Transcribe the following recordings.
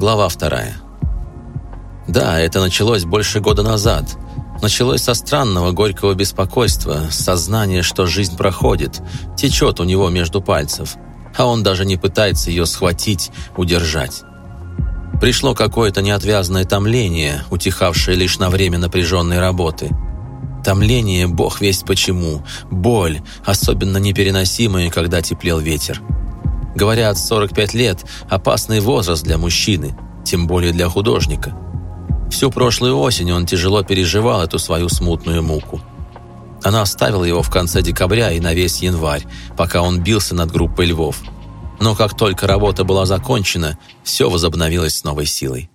Глава вторая. Да, это началось больше года назад. Началось со странного горького беспокойства, сознания, что жизнь проходит, течет у него между пальцев, а он даже не пытается ее схватить, удержать. Пришло какое-то неотвязное томление, утихавшее лишь на время напряженной работы. Томление, бог весть почему, боль, особенно непереносимая, когда теплел ветер. Говорят, 45 лет – опасный возраст для мужчины, тем более для художника. Всю прошлую осень он тяжело переживал эту свою смутную муку. Она оставила его в конце декабря и на весь январь, пока он бился над группой львов. Но как только работа была закончена, все возобновилось с новой силой.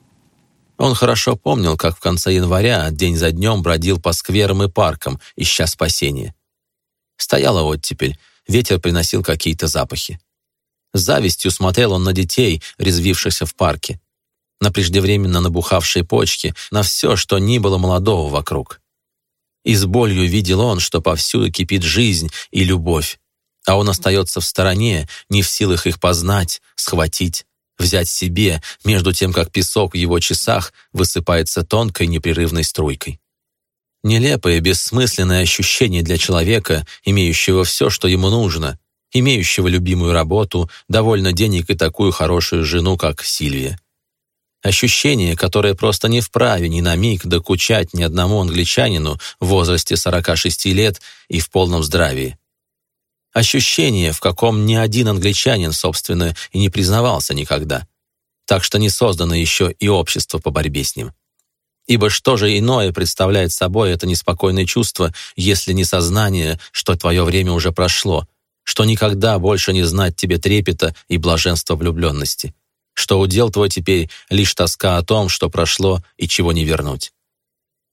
Он хорошо помнил, как в конце января день за днем бродил по скверам и паркам, ища спасения. Стояла оттепель, ветер приносил какие-то запахи. Завистью смотрел он на детей, резвившихся в парке, на преждевременно набухавшие почки, на все, что ни было молодого вокруг. И с болью видел он, что повсюду кипит жизнь и любовь, а он остается в стороне, не в силах их познать, схватить, взять себе, между тем, как песок в его часах высыпается тонкой непрерывной струйкой. Нелепое, бессмысленное ощущение для человека, имеющего все, что ему нужно, имеющего любимую работу, довольно денег и такую хорошую жену, как Сильвия. Ощущение, которое просто не вправе ни на миг докучать ни одному англичанину в возрасте 46 лет и в полном здравии. Ощущение, в каком ни один англичанин, собственно, и не признавался никогда. Так что не создано еще и общество по борьбе с ним. Ибо что же иное представляет собой это неспокойное чувство, если не сознание, что твое время уже прошло, что никогда больше не знать тебе трепета и блаженства влюбленности, что удел твой теперь лишь тоска о том, что прошло и чего не вернуть.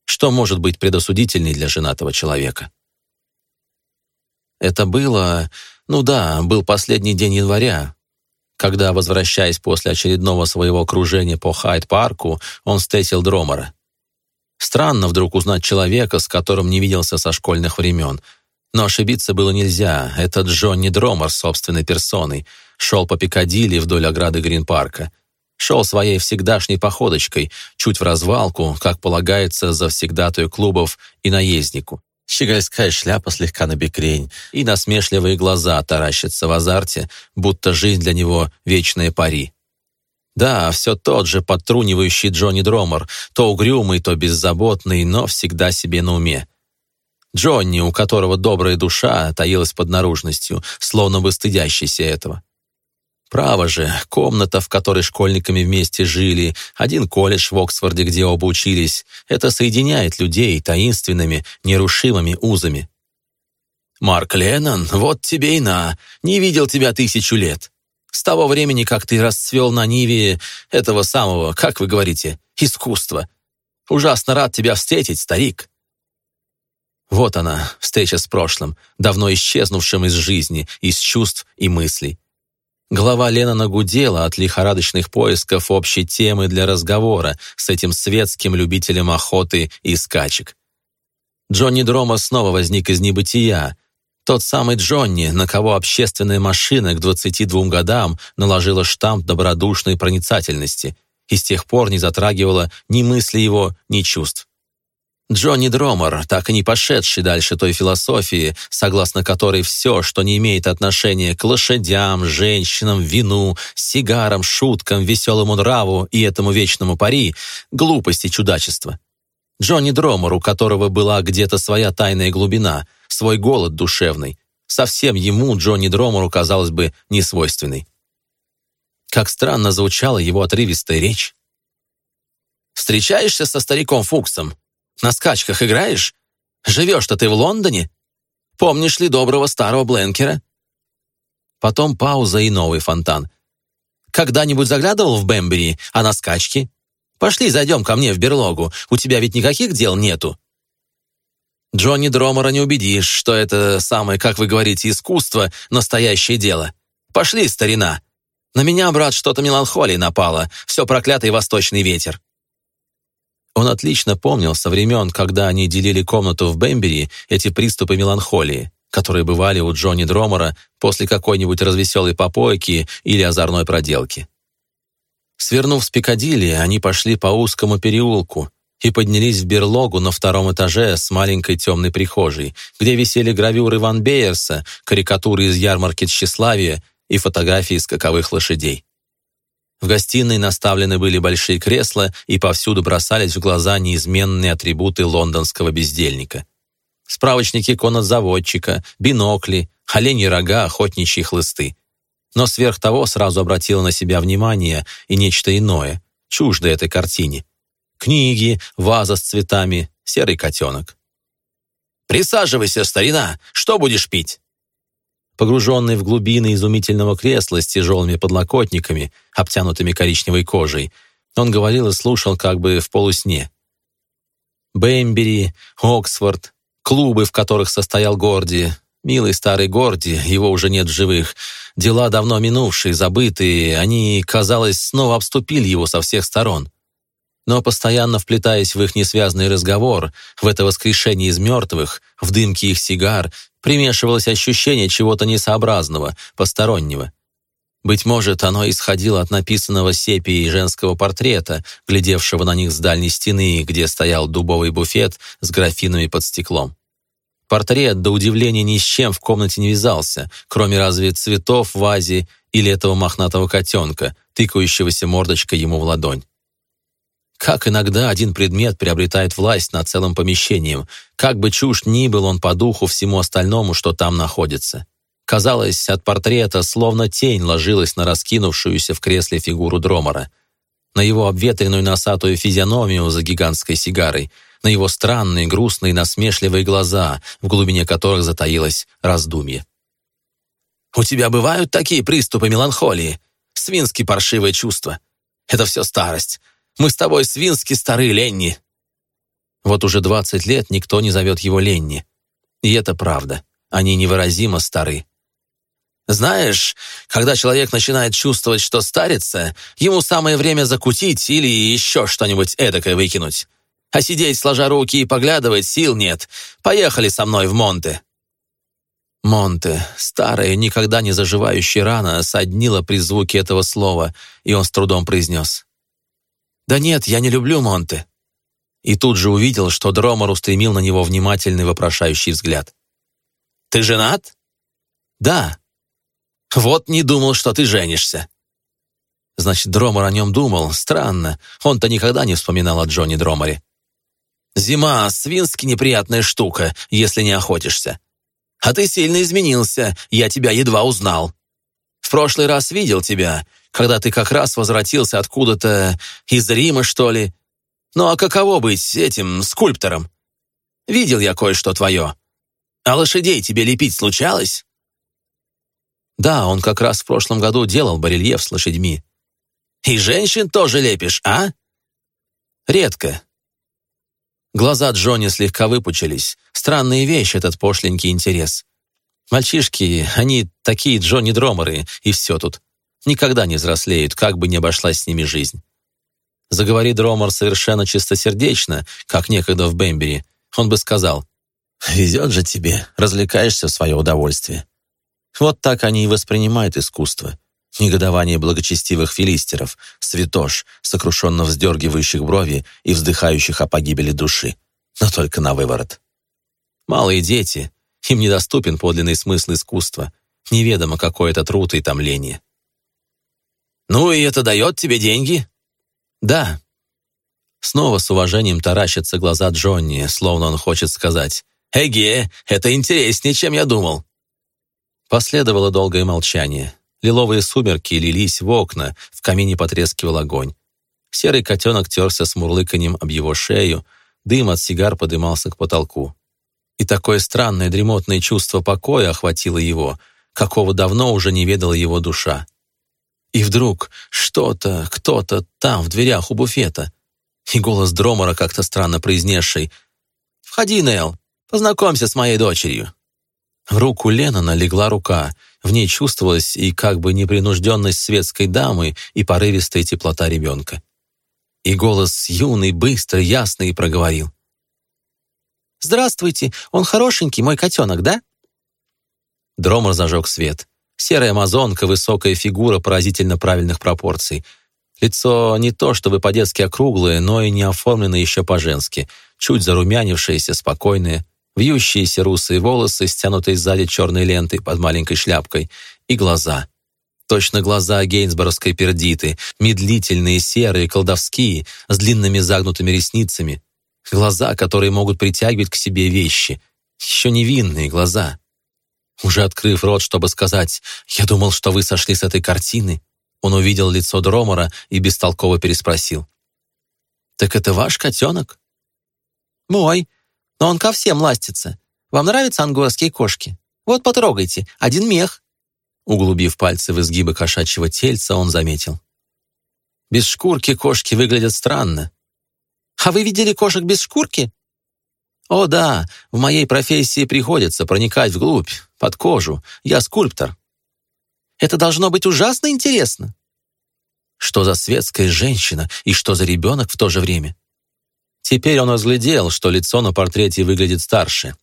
Что может быть предосудительней для женатого человека? Это было, ну да, был последний день января, когда, возвращаясь после очередного своего кружения по Хайд-парку, он встретил Дромора. Странно вдруг узнать человека, с которым не виделся со школьных времен — но ошибиться было нельзя. Этот Джонни Дромер собственной персоной шел по Пикадилли вдоль ограды Грин-парка. Шел своей всегдашней походочкой, чуть в развалку, как полагается завсегдатую клубов и наезднику. Щегольская шляпа слегка набекрень, и насмешливые глаза таращатся в азарте, будто жизнь для него — вечная пари. Да, все тот же подтрунивающий Джонни Дромер, то угрюмый, то беззаботный, но всегда себе на уме. Джонни, у которого добрая душа таилась под наружностью, словно бы стыдящийся этого. Право же, комната, в которой школьниками вместе жили, один колледж в Оксфорде, где оба учились, это соединяет людей таинственными, нерушимыми узами. «Марк Леннон, вот тебе и на, не видел тебя тысячу лет. С того времени, как ты расцвел на Ниве этого самого, как вы говорите, искусства. Ужасно рад тебя встретить, старик». Вот она, встреча с прошлым, давно исчезнувшим из жизни, из чувств и мыслей. Голова Леннона гудела от лихорадочных поисков общей темы для разговора с этим светским любителем охоты и скачек. Джонни Дрома снова возник из небытия. Тот самый Джонни, на кого общественная машина к 22 годам наложила штамп добродушной проницательности и с тех пор не затрагивала ни мысли его, ни чувств. Джонни Дромер, так и не пошедший дальше той философии, согласно которой все, что не имеет отношения к лошадям, женщинам, вину, сигарам, шуткам, веселому нраву и этому вечному пари, глупость и чудачество. Джонни Дромер, у которого была где-то своя тайная глубина, свой голод душевный, совсем ему, Джонни Дромеру, казалось бы, несвойственный. Как странно звучала его отрывистая речь. «Встречаешься со стариком Фуксом?» На скачках играешь? Живешь-то ты в Лондоне? Помнишь ли доброго старого Бленкера?» Потом пауза и новый фонтан. «Когда-нибудь заглядывал в Бэмбери, а на скачки? Пошли, зайдем ко мне в берлогу, у тебя ведь никаких дел нету». Джонни Дромора не убедишь, что это самое, как вы говорите, искусство, настоящее дело. Пошли, старина. На меня, брат, что-то меланхолии напало, все проклятый восточный ветер. Он отлично помнил со времен, когда они делили комнату в Бэмбери, эти приступы меланхолии, которые бывали у Джонни Дромора после какой-нибудь развеселой попойки или озорной проделки. Свернув с Пикадилли, они пошли по узкому переулку и поднялись в берлогу на втором этаже с маленькой темной прихожей, где висели гравюры Ван Бейерса, карикатуры из ярмарки тщеславия и фотографии скаковых лошадей. В гостиной наставлены были большие кресла, и повсюду бросались в глаза неизменные атрибуты лондонского бездельника. Справочники конозаводчика, бинокли, оленьи рога, охотничьи хлысты. Но сверх того сразу обратило на себя внимание и нечто иное, чуждое этой картине. Книги, ваза с цветами, серый котенок. «Присаживайся, старина! Что будешь пить?» Погруженный в глубины изумительного кресла с тяжелыми подлокотниками, обтянутыми коричневой кожей, он говорил и слушал как бы в полусне. Бэмбери, Оксфорд, клубы, в которых состоял Горди, милый старый Горди, его уже нет в живых, дела давно минувшие, забытые, они, казалось, снова обступили его со всех сторон. Но постоянно вплетаясь в их несвязный разговор, в это воскрешение из мертвых, в дымки их сигар, примешивалось ощущение чего-то несообразного, постороннего. Быть может, оно исходило от написанного сепией женского портрета, глядевшего на них с дальней стены, где стоял дубовый буфет с графинами под стеклом. Портрет, до удивления, ни с чем в комнате не вязался, кроме разве цветов в вазе или этого мохнатого котенка, тыкающегося мордочкой ему в ладонь. Как иногда один предмет приобретает власть над целым помещением, как бы чушь ни был он по духу всему остальному, что там находится. Казалось, от портрета словно тень ложилась на раскинувшуюся в кресле фигуру Дромора, на его обветренную носатую физиономию за гигантской сигарой, на его странные, грустные, насмешливые глаза, в глубине которых затаилось раздумье. «У тебя бывают такие приступы меланхолии? Свински паршивое чувство. Это все старость. Мы с тобой свински стары, Ленни». Вот уже двадцать лет никто не зовет его Ленни. И это правда. Они невыразимо стары. Знаешь, когда человек начинает чувствовать, что старится, ему самое время закутить или еще что-нибудь эдакое выкинуть. А сидеть, сложа руки и поглядывать, сил нет. Поехали со мной в Монте. Монте, старая, никогда не заживающая рана, соднила при звуке этого слова, и он с трудом произнес. «Да нет, я не люблю Монте». И тут же увидел, что Дромор устремил на него внимательный вопрошающий взгляд. «Ты женат?» «Да». «Вот не думал, что ты женишься». Значит, Дромор о нем думал. Странно. Он-то никогда не вспоминал о Джонни Дроморе. «Зима — свински неприятная штука, если не охотишься. А ты сильно изменился, я тебя едва узнал. В прошлый раз видел тебя, когда ты как раз возвратился откуда-то из Рима, что ли. Ну а каково быть этим скульптором? Видел я кое-что твое. А лошадей тебе лепить случалось? Да, он как раз в прошлом году делал барельеф с лошадьми. И женщин тоже лепишь, а? Редко. Глаза Джонни слегка выпучились. Странная вещь этот пошленький интерес. Мальчишки, они такие Джонни Дромеры, и все тут никогда не взрослеют, как бы ни обошлась с ними жизнь. Заговори Дромор совершенно чистосердечно, как некогда в Бэмбери, он бы сказал, «Везет же тебе, развлекаешься в свое удовольствие». Вот так они и воспринимают искусство. Негодование благочестивых филистеров, святош, сокрушенно вздергивающих брови и вздыхающих о погибели души. Но только на выворот. Малые дети, им недоступен подлинный смысл искусства, неведомо какой это труд и томление. «Ну и это дает тебе деньги?» «Да». Снова с уважением таращатся глаза Джонни, словно он хочет сказать «Эге, это интереснее, чем я думал». Последовало долгое молчание. Лиловые сумерки лились в окна, в камине потрескивал огонь. Серый котенок терся с мурлыканьем об его шею, дым от сигар подымался к потолку. И такое странное дремотное чувство покоя охватило его, какого давно уже не ведала его душа. И вдруг что-то, кто-то там, в дверях у буфета. И голос Дромора, как-то странно произнесший. «Входи, Нел, познакомься с моей дочерью». В руку Леннона легла рука. В ней чувствовалась и как бы непринужденность светской дамы, и порывистая теплота ребенка. И голос юный, быстрый, ясный проговорил. «Здравствуйте, он хорошенький, мой котенок, да?» Дромор зажег свет. Серая амазонка, высокая фигура поразительно правильных пропорций. Лицо не то чтобы по-детски округлое, но и не оформлено еще по-женски, чуть зарумянившееся, спокойное, вьющиеся русые волосы, стянутые сзади черной лентой под маленькой шляпкой, и глаза. Точно глаза гейнсборовской пердиты, медлительные, серые, колдовские, с длинными загнутыми ресницами. Глаза, которые могут притягивать к себе вещи. Еще невинные глаза. Уже открыв рот, чтобы сказать «Я думал, что вы сошли с этой картины», он увидел лицо Дромора и бестолково переспросил. «Так это ваш котенок?» «Мой, но он ко всем ластится. Вам нравятся ангорские кошки? Вот потрогайте, один мех». Углубив пальцы в изгибы кошачьего тельца, он заметил. «Без шкурки кошки выглядят странно». «А вы видели кошек без шкурки?» «О да, в моей профессии приходится проникать вглубь, под кожу. Я скульптор». «Это должно быть ужасно интересно». Что за светская женщина и что за ребенок в то же время? Теперь он разглядел, что лицо на портрете выглядит старше.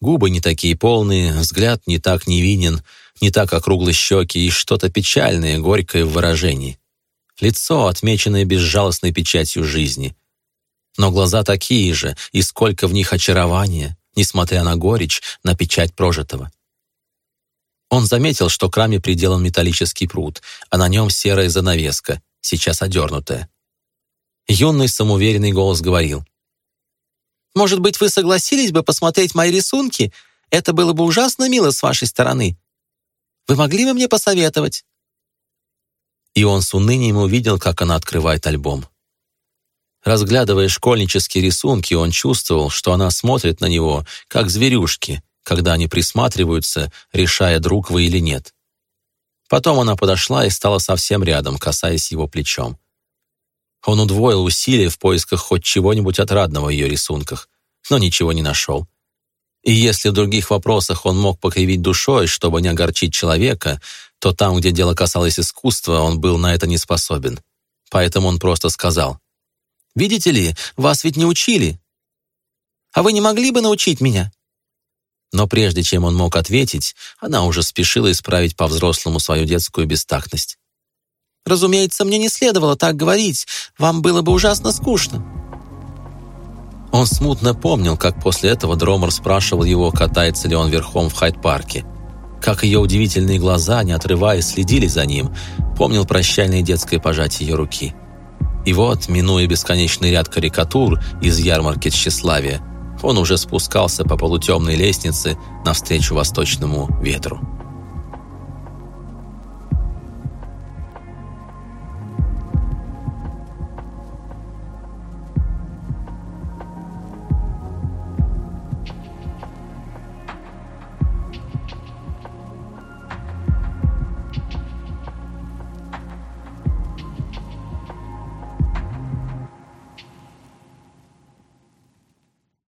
Губы не такие полные, взгляд не так невинен, не так округлые щеки и что-то печальное, горькое в выражении. Лицо, отмеченное безжалостной печатью жизни. Но глаза такие же, и сколько в них очарования, несмотря на горечь, на печать прожитого. Он заметил, что к раме приделан металлический пруд, а на нем серая занавеска, сейчас одернутая. Юный самоуверенный голос говорил. «Может быть, вы согласились бы посмотреть мои рисунки? Это было бы ужасно мило с вашей стороны. Вы могли бы мне посоветовать?» И он с унынием увидел, как она открывает альбом. Разглядывая школьнические рисунки, он чувствовал, что она смотрит на него, как зверюшки, когда они присматриваются, решая, друг вы или нет. Потом она подошла и стала совсем рядом, касаясь его плечом. Он удвоил усилия в поисках хоть чего-нибудь отрадного в ее рисунках, но ничего не нашел. И если в других вопросах он мог покривить душой, чтобы не огорчить человека, то там, где дело касалось искусства, он был на это не способен. Поэтому он просто сказал, «Видите ли, вас ведь не учили. А вы не могли бы научить меня?» Но прежде чем он мог ответить, она уже спешила исправить по-взрослому свою детскую бестактность. «Разумеется, мне не следовало так говорить. Вам было бы ужасно скучно». Он смутно помнил, как после этого Дромер спрашивал его, катается ли он верхом в Хайд-парке. Как ее удивительные глаза, не отрываясь, следили за ним. Помнил прощальное детское пожатие ее руки. И вот, минуя бесконечный ряд карикатур из ярмарки тщеславия, он уже спускался по полутемной лестнице навстречу восточному ветру.